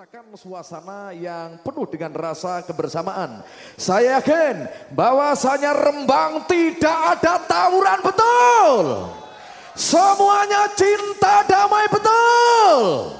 menciptakan suasana yang penuh dengan rasa kebersamaan. Saya yakin bahwasanya Rembang tidak ada tawuran betul. Semuanya cinta damai betul.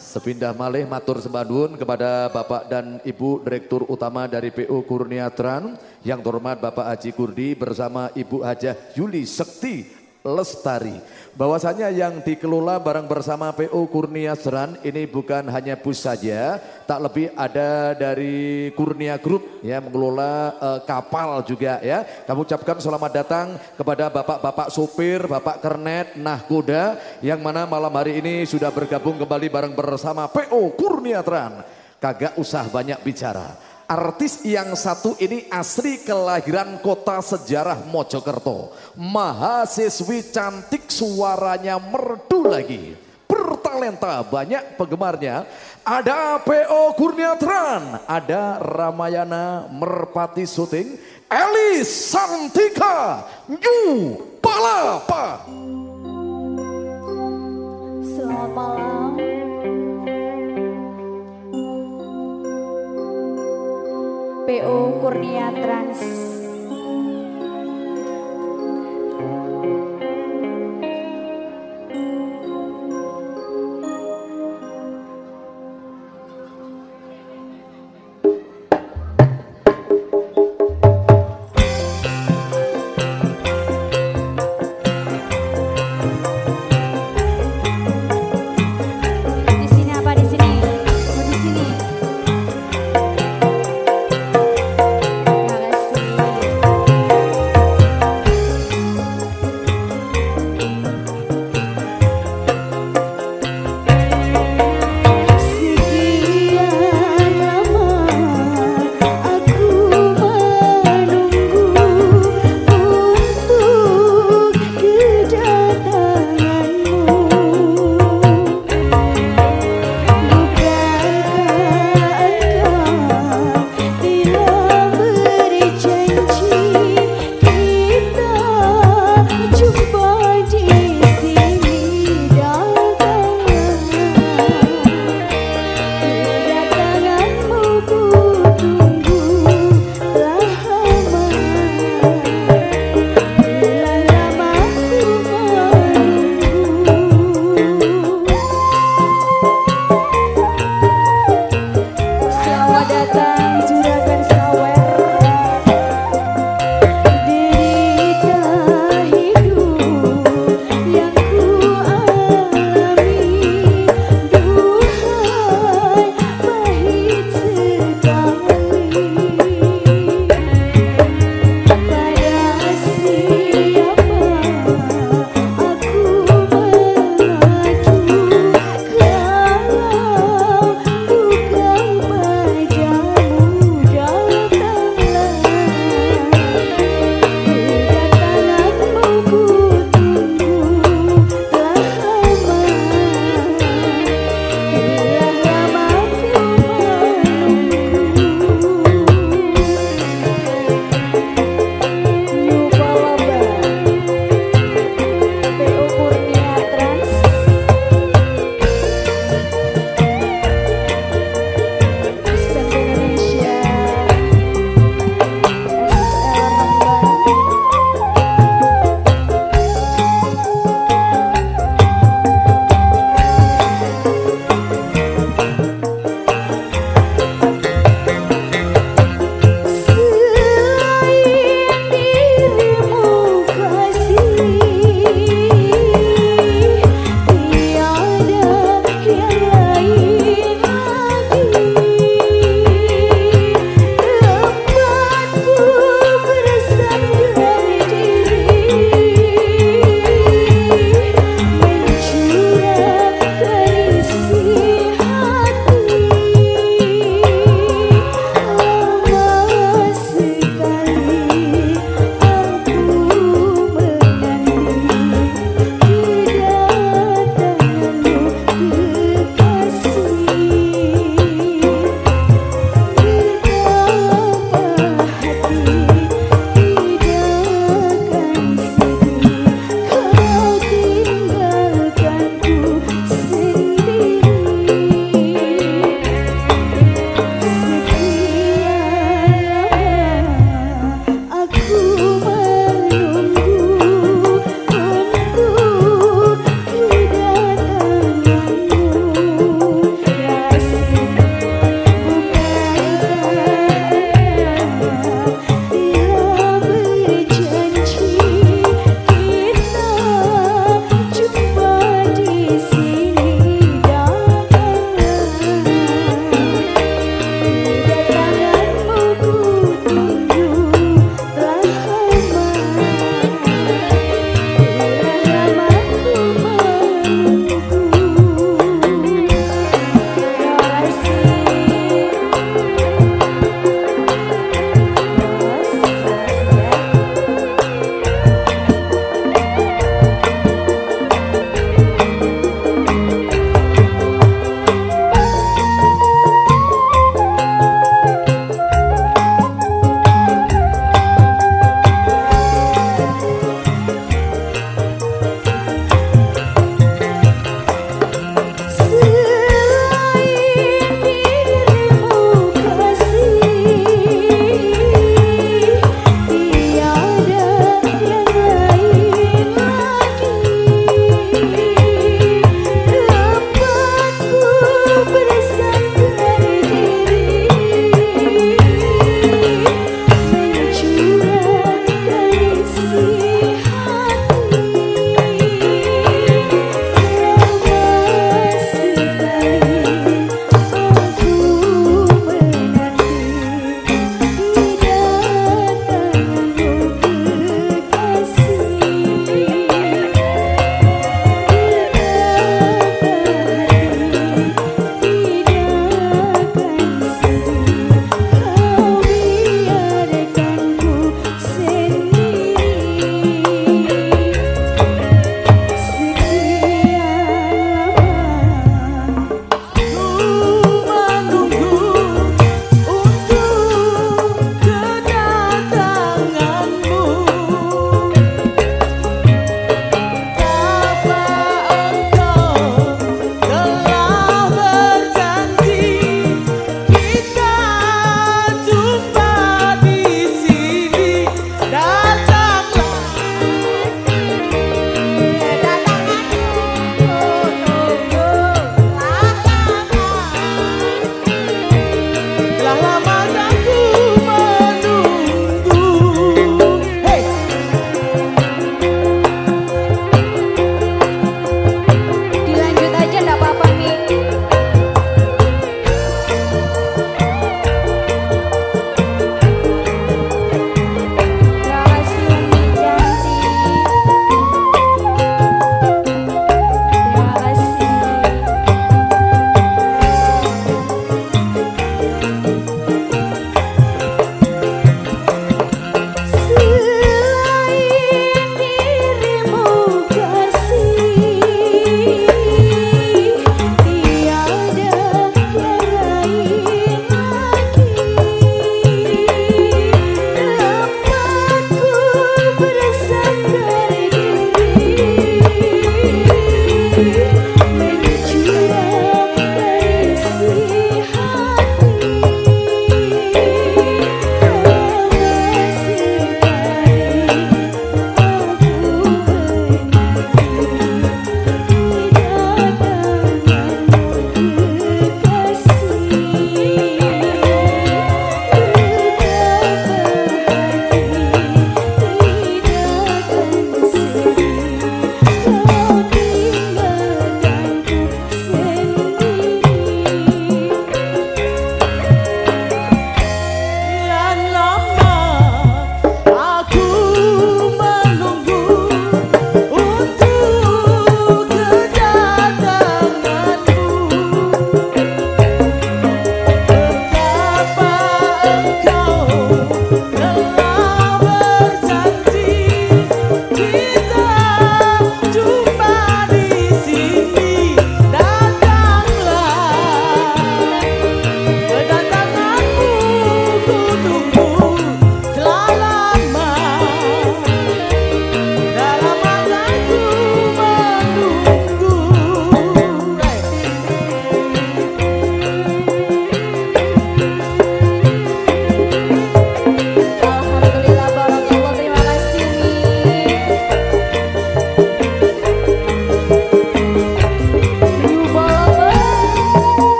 Sepindah malih matur sembadun kepada Bapak dan Ibu Direktur Utama dari PU Kurnia Tran yang terhormat Bapak Haji Kurdi bersama Ibu Hajah Yuli Sekti Lestari. Bahwasanya yang dikelola bareng bersama PO Kurnia Seran ini bukan hanya bus saja, tak lebih ada dari Kurnia Group ya mengelola uh, kapal juga ya. Kami ucapkan selamat datang kepada bapak-bapak sopir, bapak kernet, nahkoda yang mana malam hari ini sudah bergabung kembali bareng bersama PO Kurnia Tran. Kagak usah banyak bicara. Artis yang satu ini asli kelahiran kota sejarah Mojokerto. Mahasiswi cantik suaranya merdu lagi. Bertalenta banyak penggemarnya. Ada PO Kurniatran, ada Ramayana Merpati Syuting, Elis Santika, New Palapa. Selamat malam. PO Kurnia Trans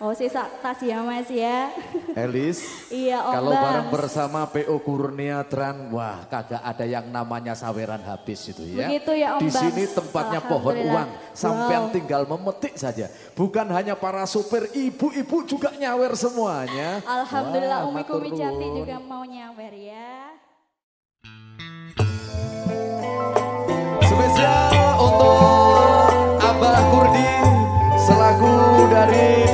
Oh sisa tas ya mas ya. Elis. iya Om Kalau bareng bersama PO Kurnia Tran, wah kagak ada yang namanya saweran habis itu ya. Begitu ya, Om Di sini tempatnya pohon uang, sampean Wow. tinggal memetik saja. Bukan hanya para supir, ibu-ibu juga nyawer semuanya. Alhamdulillah Umi Kumi Jati juga mau nyawer ya. Spesial untuk selaku dari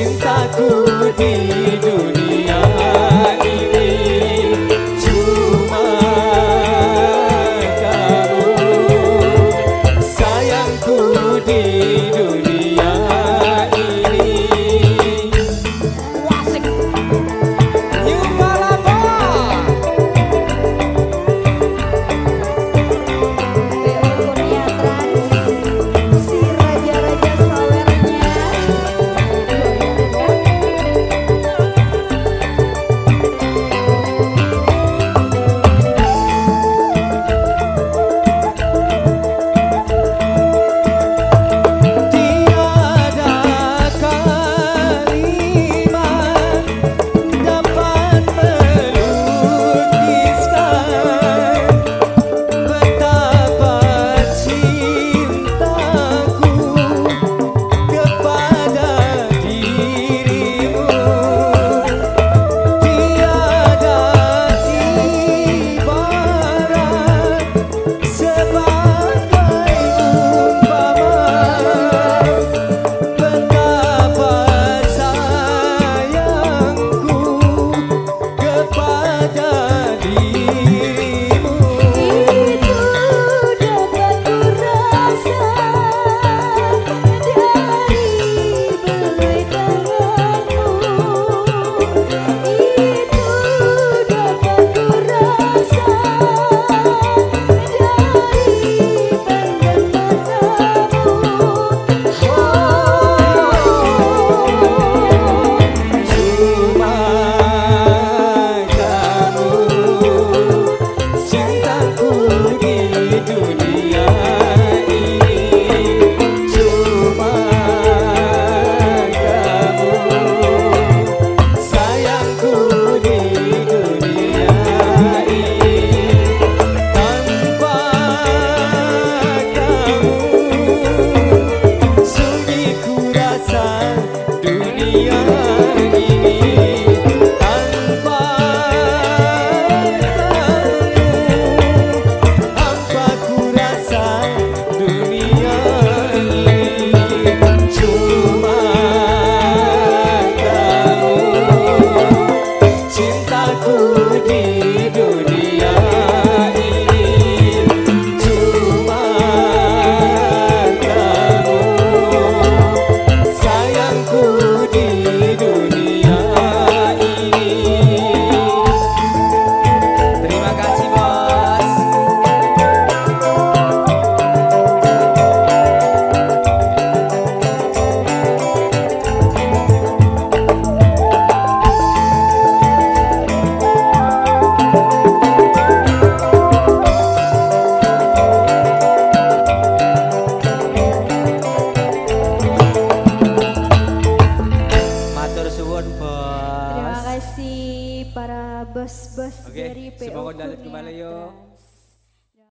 cintaku hidup.